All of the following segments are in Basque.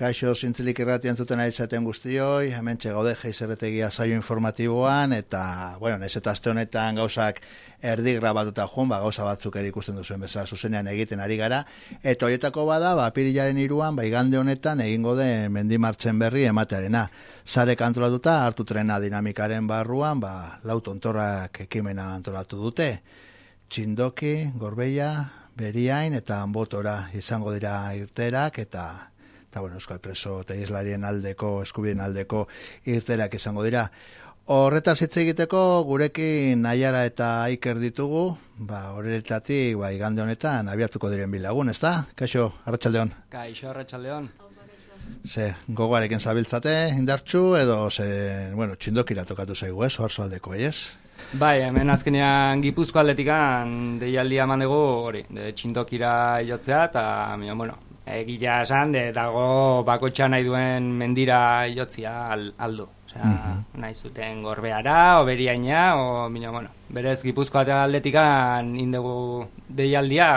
Kaixo zintzilik irratian zuten aitzaten guztioi, hemen txegaude geizerretegia saio informatiboan, eta, bueno, nes eta azte honetan gauzak erdi grabatuta joan, ba, gauza batzuk ere ikusten duzuen bezala zuzenean egiten ari gara, eta horietako bada, ba, pirilaren iruan, ba, igande honetan egingo de mendimartzen berri ematearena. Zare kantolatuta, hartu trena dinamikaren barruan, ba, lautontorrak ekimena antolatu dute. Txindoki, gorbeia, beriain, eta botora izango dira irterak, eta eta bueno, Euskal Preso eta Islarien aldeko, eskubien aldeko irterak izango dira. Horretaz hitz egiteko gurekin nahiara eta aiker ditugu, ba, horretatik, ba, igande honetan, abiatuko diren bilagun, ez da? Kaixo, Arratxaldeon. Kaixo, Arratxaldeon. Ze, gogoarekin zabiltzate, indartxu, edo, ze, bueno, txindokira tokatu zaigu, ez, oharzo aldeko, ez? Bai, hemen azkenean gipuzko aldetikan deialdia eman dugu, hori, de txindokira jotzea, eta, bueno, egila esan, de, dago bakotxa nahi duen mendira jotzia al, aldo. Osea, mhm. nahi zuten gorbeara, oberiaina, o, mina, bueno, berez gipuzko eta aldetikan indegu deialdia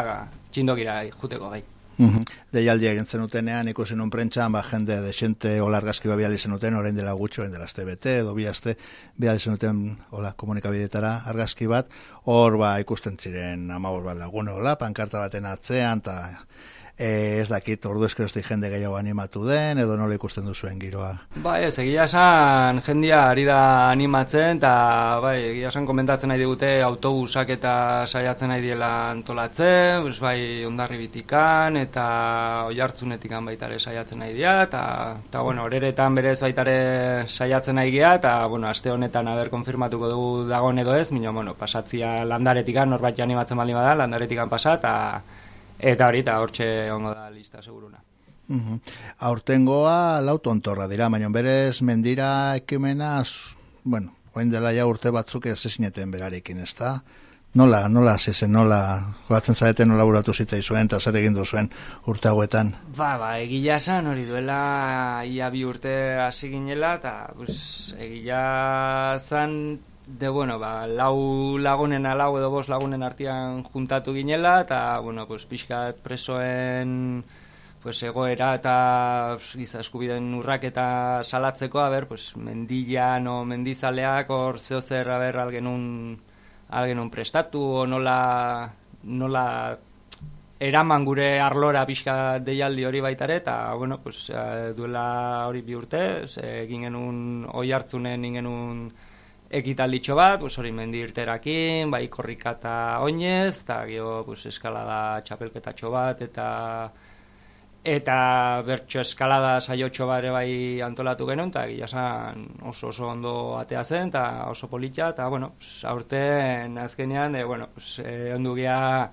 txindokira juteko gai. Uhum. Deialdia egin zenutenean ikusen un prentxan, ba, jende de xente hola argazki ba biali zenuten, orain dela gutxo, orain dela azte bete, edo bi azte, biali zenuten hola komunikabidetara argazki bat, hor ba ikusten ziren amabor bat lagun hola, pankarta baten atzean, eta e, ez dakit ordu eskerozti jende gehiago animatu den, edo nola ikusten duzuen giroa? Bai, ez, egia esan jendia ari da animatzen, eta bai, egia esan komentatzen nahi digute autobusak eta saiatzen nahi diela antolatzen, pues, bai, ondarri bitikan, eta oi hartzunetikan baitare saiatzen nahi dira, eta, eta bueno, horeretan berez baitare saiatzen nahi dira, eta, bueno, aste honetan haber konfirmatuko dugu dagoen edo ez, minio, bueno, pasatzia landaretikan, norbait animatzen bali bada, landaretikan pasat, eta Eta hori, eta hortxe ongo da lista, seguruna. Uhum. Aurtengoa lautontorra dira, baina berez mendira ekimenaz, bueno, oin dela ja urte batzuk ez ezineten berarekin, ez da? Nola, nola, zezen, nola, joatzen zareten nola buratu zita izuen, eta zer egin duzuen urte hauetan? Ba, ba, egila zan, hori duela ia bi urte hasi ginela, eta pues, egila zan de bueno, ba, lau lagunen lau edo bost lagunen artean juntatu ginela eta bueno, pues pixkat presoen pues egoera eta giza eskubiden urrak eta salatzeko, a ber, pues mendilan o mendizaleak hor zeo zer a ber algenun algenun prestatu o nola nola eraman gure arlora pixka deialdi hori baitare eta bueno, pues eh, duela hori bi urte, egin genuen oi hartzunen ingenun ekitalditxo bat, pues hori mendi irterakin, bai korrika eta oinez, eta gio pues, eskalada txapelketatxo bat, eta eta bertxo eskalada saiotxo bare bai antolatu genuen, eta gila oso oso ondo atea zen, eta oso politxa, eta bueno, pues, aurten azkenean, e, bueno, pues, e, ondu gea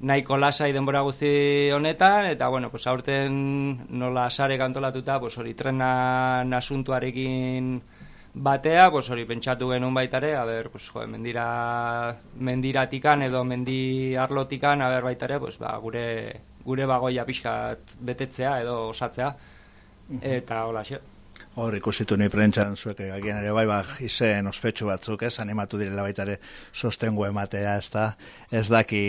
nahiko lasai denbora guzti honetan, eta bueno, pues, aurten nola sare antolatuta, pues, hori trena nasuntuarekin batea, pues hori pentsatu genuen baitare, a ber, pues jo, mendira mendiratikan edo mendi arlotikan, a ber baitare, pues ba, gure gure bagoia pixkat betetzea edo osatzea. Eta hola, xe. Hor, ikusitu ni prentxan zuek egin ere bai, bai, izen ospetsu batzuk, ez, animatu direla baitare sostengo ematea, ez da, ez daki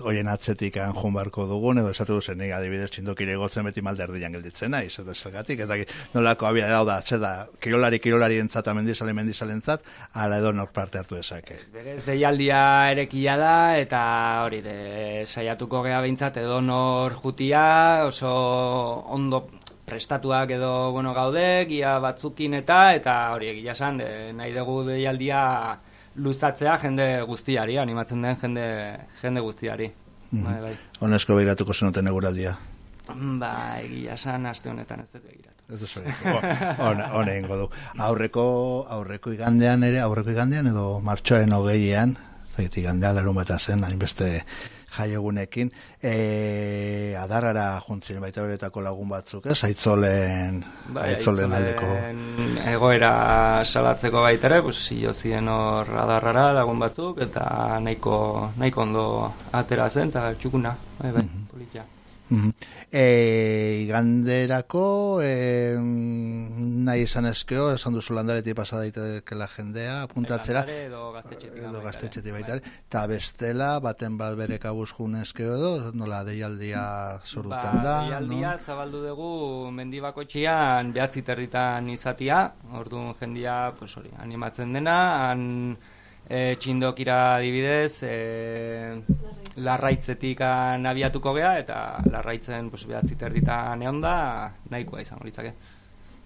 hoien atzetik anjun barko dugun, edo esatu duzen, nik adibidez txindokire gotzen beti malde erdian gelditzen, nahi, ez da zelgatik, ez daki, nolako abia da, da, zer da, kirolari, kirolari entzat, amendizale, mendizale entzat, ala edo nor parte hartu ezake. Ez deialdia erekia da, eta hori, de, saiatuko geha behintzat, edo nor jutia, oso ondo, prestatuak edo bueno, gaude, gia batzukin eta, eta hori egia esan, nahi dugu deialdia luzatzea jende guztiari, animatzen den jende, jende guztiari. Mm -hmm. bai, Honesko behiratuko zenuten eguraldia? Ba, egia esan, aste honetan ez dut begiratu. Ez dut du. Aurreko, aurreko igandean ere, aurreko igandean edo martxoen hogeian, zaitik igandean, larun bat zen, hainbeste jaiegunekin e, adarrara juntzien baita beretako lagun batzuk, ez? Aitzolen, bai, aitzolen aldeko. Egoera salatzeko baita ere, pues, jo ziren hor adarrara lagun batzuk, eta nahiko, nahiko ondo atera zen, eta txukuna, bai, bai, mm -hmm. E, iganderako, e, nahi izan ezkeo, esan duzu landaretik pasa daitekela jendea, apuntatzera. edo gaztetxetik. Edo gaztetxetik baita. Eta bestela, baten bat bere kabuz jun ezkeo edo, nola deialdia zorutan da. Ba, deialdia no? zabaldu dugu mendibako txian behatzi terditan izatia, orduan jendia, pues hori, animatzen dena, han e, txindokira adibidez, e, larraitzetik nabiatuko gea, eta larraitzen pues, behatzi terditan egon da, nahikoa izango litzake.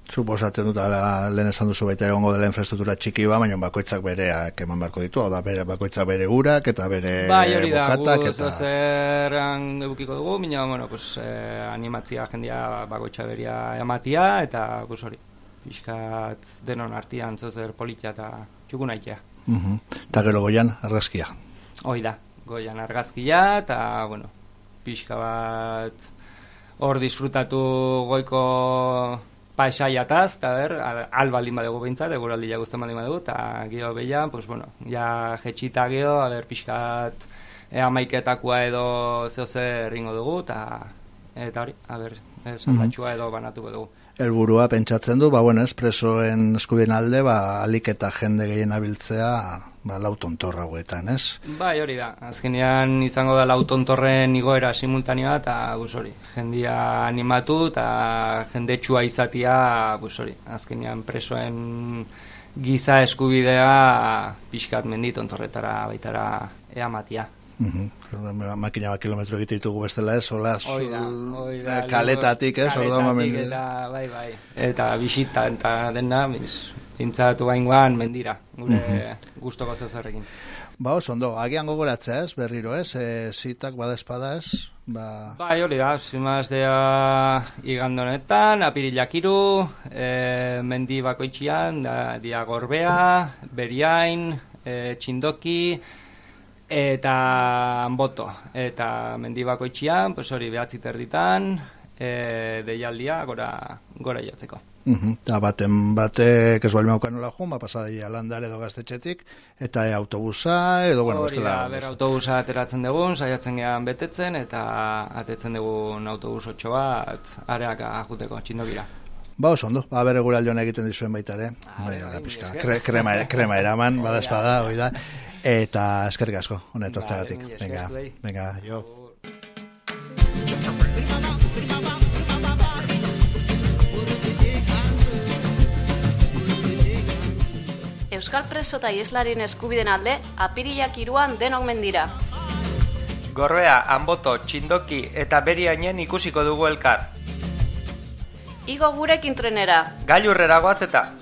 Suposatzen dut, ala, lehen esan duzu baita egongo dela infrastruktura txiki ba, baina bakoitzak bereak eman beharko ditu, hau da bere, bakoitzak bere urak eta bere bai, hori da, bokatak. gu Eta... zerran edukiko dugu, baina, bueno, pues, eh, animatzia jendia bakoitza beria ematia, eta, pues, hori, pixkat denon artian zozer politia eta txukun aitea. Mhm. Eta gero goian, argazkia. Hoi da, goian argazkia, eta, bueno, pixka bat hor disfrutatu goiko paisaiataz, eta ber, al- al baldin badegu behintzat, eguraldi ja guztan baldin badegu, eta gio behian, pues, bueno, ja jetxita gio, a ber, pixkat e, amaiketakua edo zeo zer ringo dugu, eta eta hori, a ber, salbatxua edo banatuko dugu. Helburua pentsatzen du, ba, bueno, espresoen eskubien alde, ba, alik eta jende gehien abiltzea, ba, lau tontorra hauetan, ez? Bai, hori da. Azkenean izango da lautontorren igoera simultanea eta bus hori. Jendia animatu eta jendetsua izatia, bus hori. Azkenean presoen giza eskubidea pixkat mendi tontorretara baitara eamatia. Mhm. Makina bat kilometro egite ditugu bestela ez, hola, eh, kaletatik ez, orduan mamen- eta bai, bai. Eta bisita eta dena, biz, pintzatu baingoan mendira, gure Mhm. gustoko zezerrekin. Ba, oso ondo, agian gogoratzea ez, berriro ez, e, zitak badespada ez, ba... Bai, hori da, zimaz dea igandonetan, apirilak iru, e, mendi bakoitxian, da, dia gorbea, beriain, e, txindoki, eta anboto. Eta mendi bakoitxian, pues hori behatzi terditan, e, deialdia gora, gora jotzeko. Mhm. Eta baten batek ez bali maukan nola jun, ba, pasadaia landar edo gaztetxetik, eta e, autobusa, edo, bueno, Hori da, ber autobusa ateratzen dugun, saiatzen gehan betetzen, eta atetzen dugun autobus otxo bat, areak ajuteko, txindokira. Ba, oso ondo, ba, bere aldeon egiten dizuen baita ere, bai, pixka, krema, krema eraman, badespada, hoi da, eta eskerrik asko, honet Vale, tortzagatik. mila esker Venga, venga, jo. Euskal preso eta ieslarien eskubiden alde, apirilak iruan denok mendira. Gorbea, anboto, txindoki eta beriainen ikusiko dugu elkar. Igo gurekin trenera, Gailurrera goaz eta